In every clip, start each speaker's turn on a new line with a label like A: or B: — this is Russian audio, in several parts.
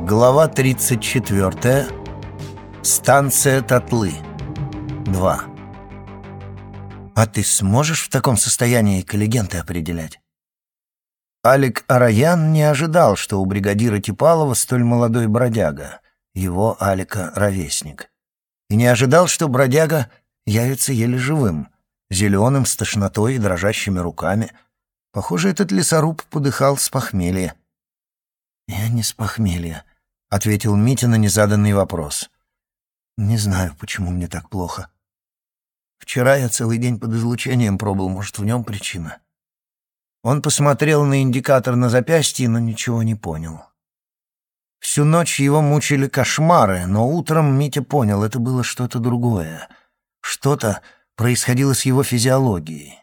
A: Глава 34. Станция Татлы. 2. «А ты сможешь в таком состоянии коллегенты определять?» Алик Араян не ожидал, что у бригадира Типалова столь молодой бродяга, его Алика ровесник. И не ожидал, что бродяга явится еле живым, зеленым, с тошнотой и дрожащими руками. Похоже, этот лесоруб подыхал с похмелья. «Я не с похмелья», — ответил Митя на незаданный вопрос. «Не знаю, почему мне так плохо. Вчера я целый день под излучением пробыл, может, в нем причина». Он посмотрел на индикатор на запястье, но ничего не понял. Всю ночь его мучили кошмары, но утром Митя понял, это было что-то другое. Что-то происходило с его физиологией.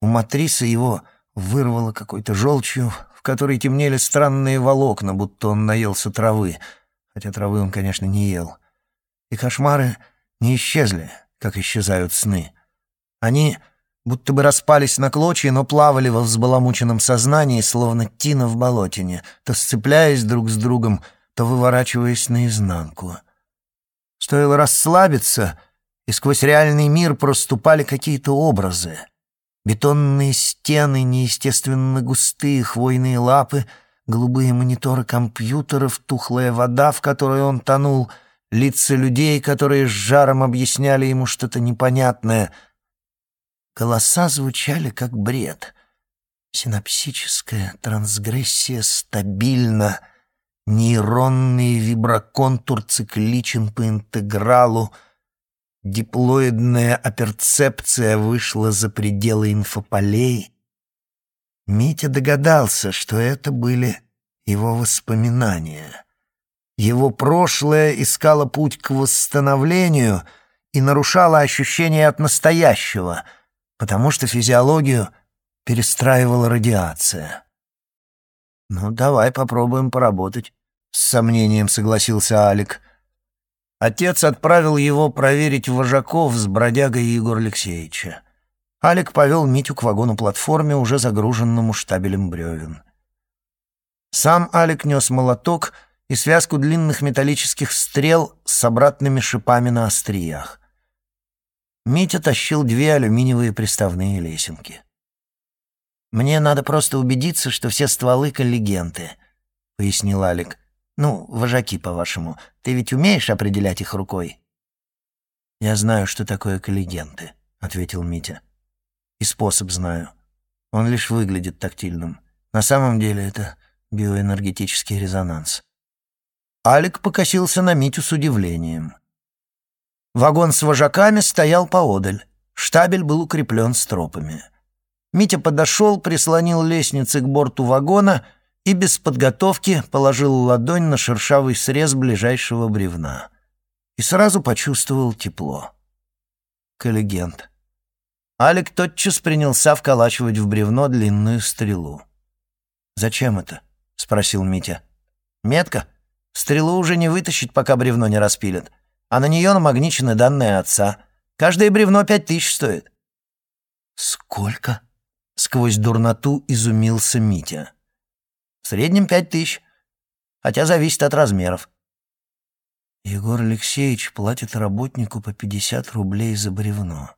A: У матрицы его вырвало какой-то желчью, в которой темнели странные волокна, будто он наелся травы, хотя травы он, конечно, не ел. И кошмары не исчезли, как исчезают сны. Они будто бы распались на клочья, но плавали во взбаламученном сознании, словно тина в болотине, то сцепляясь друг с другом, то выворачиваясь наизнанку. Стоило расслабиться, и сквозь реальный мир проступали какие-то образы — Бетонные стены, неестественно густые хвойные лапы, голубые мониторы компьютеров, тухлая вода, в которой он тонул, лица людей, которые с жаром объясняли ему что-то непонятное. Голоса звучали как бред. Синапсическая трансгрессия стабильна, нейронный виброконтур цикличен по интегралу — диплоидная оперцепция вышла за пределы инфополей, Митя догадался, что это были его воспоминания. Его прошлое искало путь к восстановлению и нарушало ощущение от настоящего, потому что физиологию перестраивала радиация. «Ну, давай попробуем поработать», — с сомнением согласился Алик — Отец отправил его проверить вожаков с бродягой Егора Алексеевича. Алик повел Митю к вагону-платформе, уже загруженному штабелем бревен. Сам Алик нес молоток и связку длинных металлических стрел с обратными шипами на остриях. Митя тащил две алюминиевые приставные лесенки. «Мне надо просто убедиться, что все стволы коллегенты», — пояснил Алик. Ну, вожаки, по-вашему. Ты ведь умеешь определять их рукой?» «Я знаю, что такое коллегенты», — ответил Митя. «И способ знаю. Он лишь выглядит тактильным. На самом деле это биоэнергетический резонанс». Алик покосился на Митю с удивлением. Вагон с вожаками стоял поодаль. Штабель был укреплен стропами. Митя подошел, прислонил лестницы к борту вагона — и без подготовки положил ладонь на шершавый срез ближайшего бревна. И сразу почувствовал тепло. Коллегент. Алик тотчас принялся вколачивать в бревно длинную стрелу. «Зачем это?» — спросил Митя. «Метка. Стрелу уже не вытащить, пока бревно не распилят. А на нее намагничены данные отца. Каждое бревно пять тысяч стоит». «Сколько?» — сквозь дурноту изумился Митя. В среднем пять тысяч, хотя зависит от размеров. Егор Алексеевич платит работнику по пятьдесят рублей за бревно.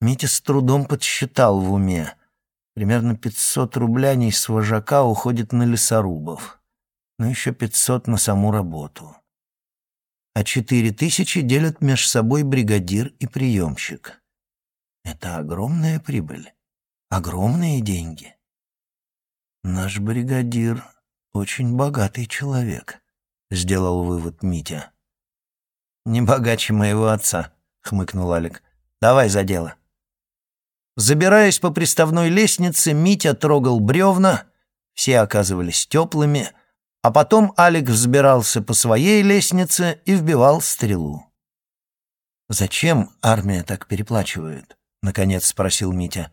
A: Митя с трудом подсчитал в уме. Примерно пятьсот рубляней с вожака уходит на лесорубов, но еще пятьсот на саму работу. А четыре тысячи делят меж собой бригадир и приемщик. Это огромная прибыль, огромные деньги. «Наш бригадир очень богатый человек», — сделал вывод Митя. «Не богаче моего отца», — хмыкнул Алик. «Давай за дело». Забираясь по приставной лестнице, Митя трогал бревна, все оказывались теплыми, а потом Алик взбирался по своей лестнице и вбивал стрелу. «Зачем армия так переплачивает?» — наконец спросил Митя.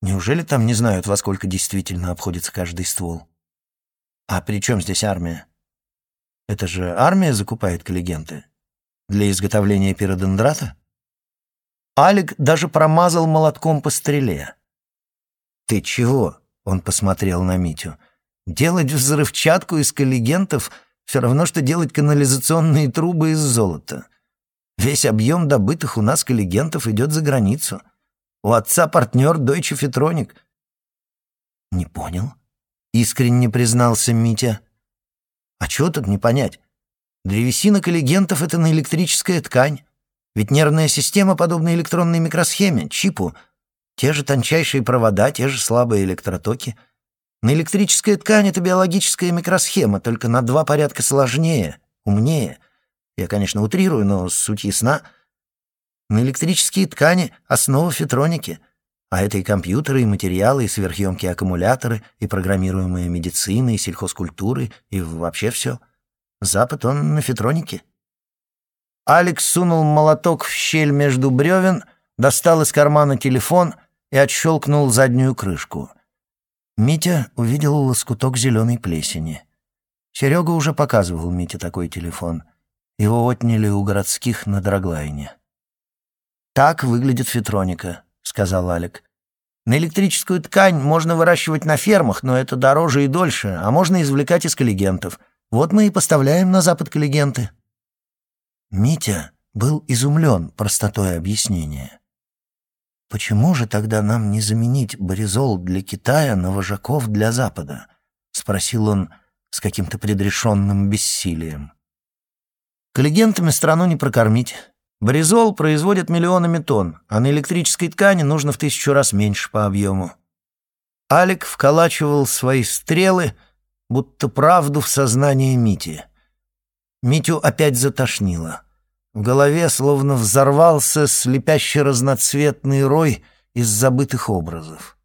A: Неужели там не знают, во сколько действительно обходится каждый ствол? А при чем здесь армия? Это же армия закупает коллегенты? Для изготовления пиродендрата? Алик даже промазал молотком по стреле. «Ты чего?» — он посмотрел на Митю. Делать взрывчатку из коллегентов все равно, что делать канализационные трубы из золота. Весь объем добытых у нас коллегентов идет за границу. У отца партнер Deutsche Фитроник. «Не понял», — искренне признался Митя. «А чего тут не понять? Древесина коллегентов — это наэлектрическая ткань. Ведь нервная система подобна электронной микросхеме, чипу. Те же тончайшие провода, те же слабые электротоки — Наэлектрическая ткань — это биологическая микросхема, только на два порядка сложнее, умнее. Я, конечно, утрирую, но суть ясна. Наэлектрические ткани — основа фитроники. А это и компьютеры, и материалы, и сверхъемкие аккумуляторы, и программируемая медицина, и сельхозкультуры, и вообще все. Запад, он на фитронике. Алекс сунул молоток в щель между бревен, достал из кармана телефон и отщелкнул заднюю крышку — Митя увидел лоскуток зеленой плесени. Серега уже показывал Мите такой телефон. Его отняли у городских на Драглайне. «Так выглядит фитроника», — сказал Алик. «На электрическую ткань можно выращивать на фермах, но это дороже и дольше, а можно извлекать из коллегентов. Вот мы и поставляем на Запад коллегенты». Митя был изумлен простотой объяснения. «Почему же тогда нам не заменить баризол для Китая на вожаков для Запада?» — спросил он с каким-то предрешенным бессилием. «Коллегентами страну не прокормить. Баризол производит миллионами тонн, а на электрической ткани нужно в тысячу раз меньше по объему». Алик вколачивал свои стрелы, будто правду в сознание Мити. Митю опять затошнило — в голове словно взорвался слепящий разноцветный рой из забытых образов.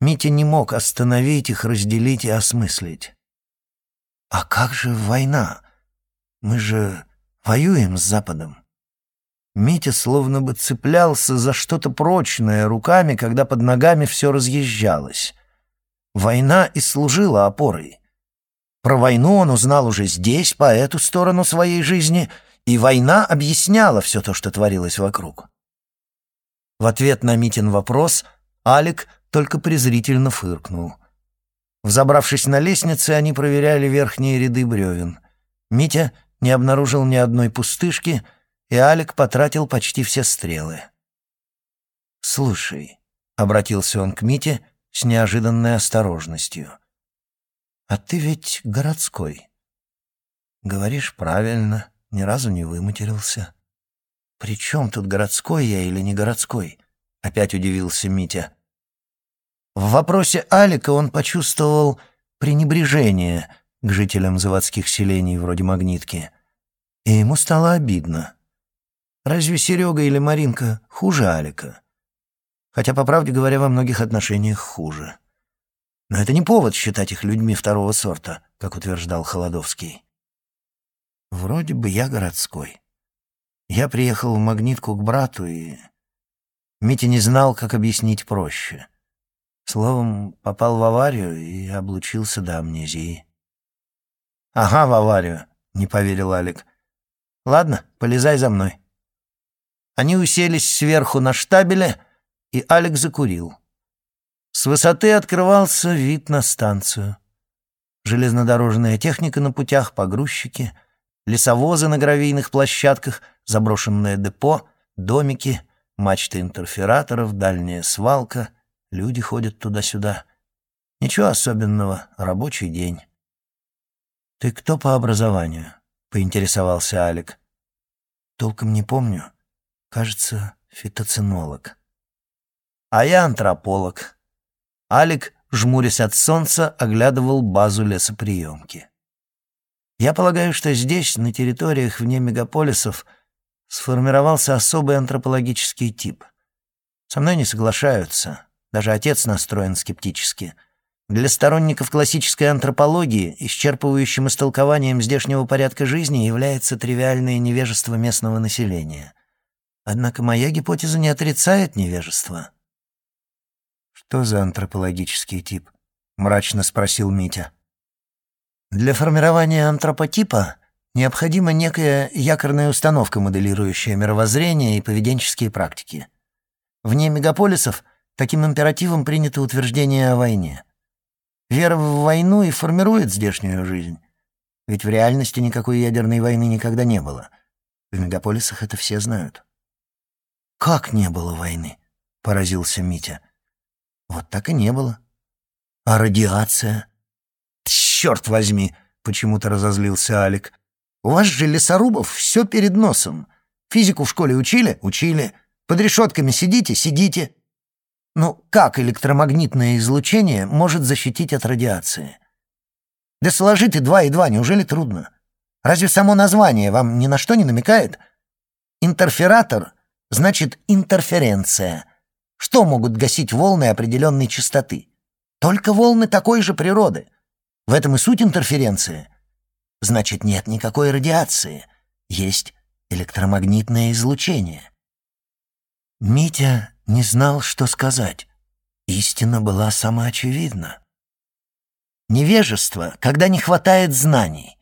A: Митя не мог остановить их, разделить и осмыслить. «А как же война? Мы же воюем с Западом». Митя словно бы цеплялся за что-то прочное руками, когда под ногами все разъезжалось. Война и служила опорой. Про войну он узнал уже здесь, по эту сторону своей жизни — и война объясняла все то, что творилось вокруг. В ответ на Митин вопрос Алик только презрительно фыркнул. Взобравшись на лестнице, они проверяли верхние ряды бревен. Митя не обнаружил ни одной пустышки, и Алик потратил почти все стрелы. «Слушай», — обратился он к Мите с неожиданной осторожностью, — «а ты ведь городской». «Говоришь правильно», ни разу не выматерился. «При чем тут городской я или не городской?» — опять удивился Митя. В вопросе Алика он почувствовал пренебрежение к жителям заводских селений вроде Магнитки. И ему стало обидно. Разве Серега или Маринка хуже Алика? Хотя, по правде говоря, во многих отношениях хуже. Но это не повод считать их людьми второго сорта, как утверждал Холодовский. Вроде бы я городской. Я приехал в Магнитку к брату, и... Митя не знал, как объяснить проще. Словом, попал в аварию и облучился до амнезии. «Ага, в аварию», — не поверил Алик. «Ладно, полезай за мной». Они уселись сверху на штабеле, и Алик закурил. С высоты открывался вид на станцию. Железнодорожная техника на путях, погрузчики — лесовозы на гравийных площадках, заброшенное депо, домики, мачты интерфераторов, дальняя свалка, люди ходят туда-сюда. Ничего особенного, рабочий день. «Ты кто по образованию?» — поинтересовался Алик. «Толком не помню. Кажется, фитоценолог». «А я антрополог». Алик, жмурясь от солнца, оглядывал базу лесоприемки. Я полагаю, что здесь, на территориях вне мегаполисов, сформировался особый антропологический тип. Со мной не соглашаются. Даже отец настроен скептически. Для сторонников классической антропологии исчерпывающим истолкованием здешнего порядка жизни является тривиальное невежество местного населения. Однако моя гипотеза не отрицает невежество. «Что за антропологический тип?» — мрачно спросил Митя. Для формирования антропотипа необходима некая якорная установка, моделирующая мировоззрение и поведенческие практики. Вне мегаполисов таким императивом принято утверждение о войне. Вера в войну и формирует здешнюю жизнь. Ведь в реальности никакой ядерной войны никогда не было. В мегаполисах это все знают. «Как не было войны?» — поразился Митя. «Вот так и не было. А радиация?» «Черт возьми!» — почему-то разозлился Алик. «У вас же лесорубов все перед носом. Физику в школе учили? Учили. Под решетками сидите? Сидите. Ну, как электромагнитное излучение может защитить от радиации? Да сложи ты два и два, неужели трудно? Разве само название вам ни на что не намекает? Интерфератор значит интерференция. Что могут гасить волны определенной частоты? Только волны такой же природы. В этом и суть интерференции. Значит, нет никакой радиации. Есть электромагнитное излучение. Митя не знал, что сказать. Истина была самоочевидна. Невежество, когда не хватает знаний.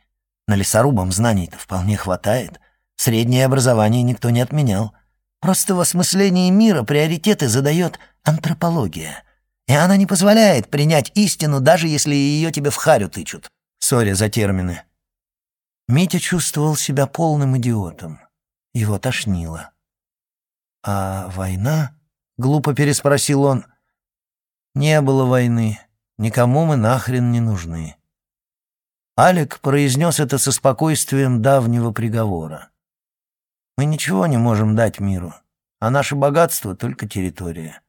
A: На лесорубам знаний-то вполне хватает. Среднее образование никто не отменял. Просто в осмыслении мира приоритеты задает антропология. И она не позволяет принять истину, даже если ее тебе в харю тычут. Сори за термины. Митя чувствовал себя полным идиотом. Его тошнило. «А война?» — глупо переспросил он. «Не было войны. Никому мы нахрен не нужны». Алик произнес это со спокойствием давнего приговора. «Мы ничего не можем дать миру, а наше богатство — только территория.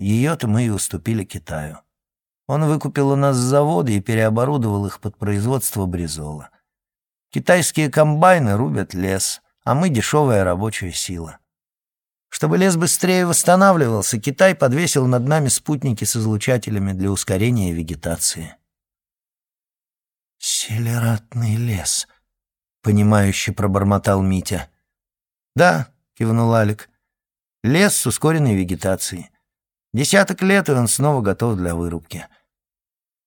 A: Ее-то мы и уступили Китаю. Он выкупил у нас заводы и переоборудовал их под производство бризола. Китайские комбайны рубят лес, а мы — дешевая рабочая сила. Чтобы лес быстрее восстанавливался, Китай подвесил над нами спутники с излучателями для ускорения вегетации. «Селератный лес», — понимающе пробормотал Митя. «Да», — кивнул Алик, — «лес с ускоренной вегетацией. Десяток лет, и он снова готов для вырубки.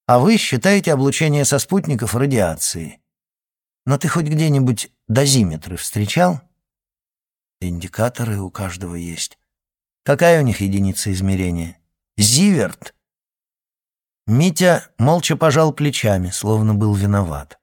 A: А вы считаете облучение со спутников радиацией. Но ты хоть где-нибудь дозиметры встречал?» Индикаторы у каждого есть. Какая у них единица измерения? Зиверт. Митя молча пожал плечами, словно был виноват.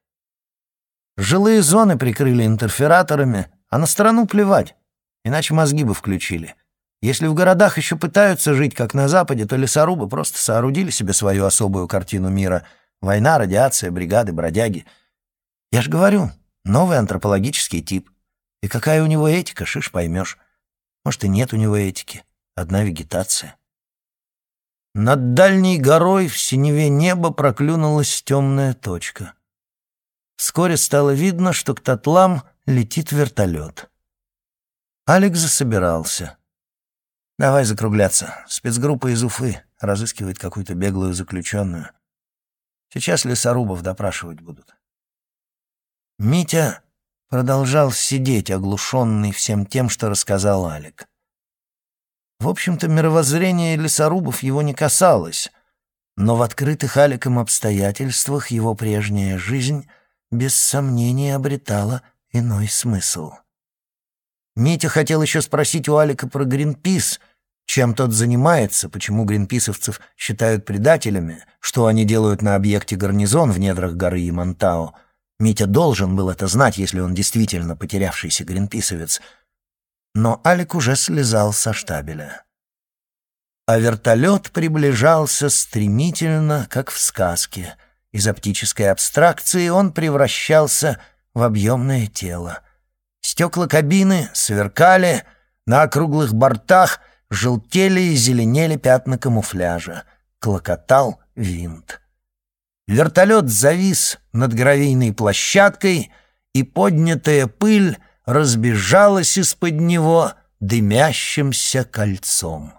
A: Жилые зоны прикрыли интерфераторами, а на страну плевать, иначе мозги бы включили. Если в городах еще пытаются жить, как на Западе, то лесорубы просто соорудили себе свою особую картину мира. Война, радиация, бригады, бродяги. Я ж говорю, новый антропологический тип — и какая у него этика, шиш поймешь. Может, и нет у него этики. Одна вегетация. Над дальней горой в синеве неба проклюнулась темная точка. Вскоре стало видно, что к Татлам летит вертолет. Алекс засобирался. «Давай закругляться. Спецгруппа из Уфы разыскивает какую-то беглую заключенную. Сейчас лесорубов допрашивать будут». Митя продолжал сидеть, оглушенный всем тем, что рассказал Алик. В общем-то, мировоззрение лесорубов его не касалось, но в открытых Аликом обстоятельствах его прежняя жизнь без сомнения обретала иной смысл. Митя хотел еще спросить у Алика про Гринпис, чем тот занимается, почему гринписовцев считают предателями, что они делают на объекте гарнизон в недрах горы Имантао — Митя должен был это знать, если он действительно потерявшийся гринписовец. Но Алик уже слезал со штабеля. А вертолет приближался стремительно, как в сказке. Из оптической абстракции он превращался в объемное тело. Стекла кабины сверкали, на округлых бортах желтели и зеленели пятна камуфляжа. Клокотал винт. Вертолет завис над гравийной площадкой, и поднятая пыль разбежалась из-под него дымящимся кольцом.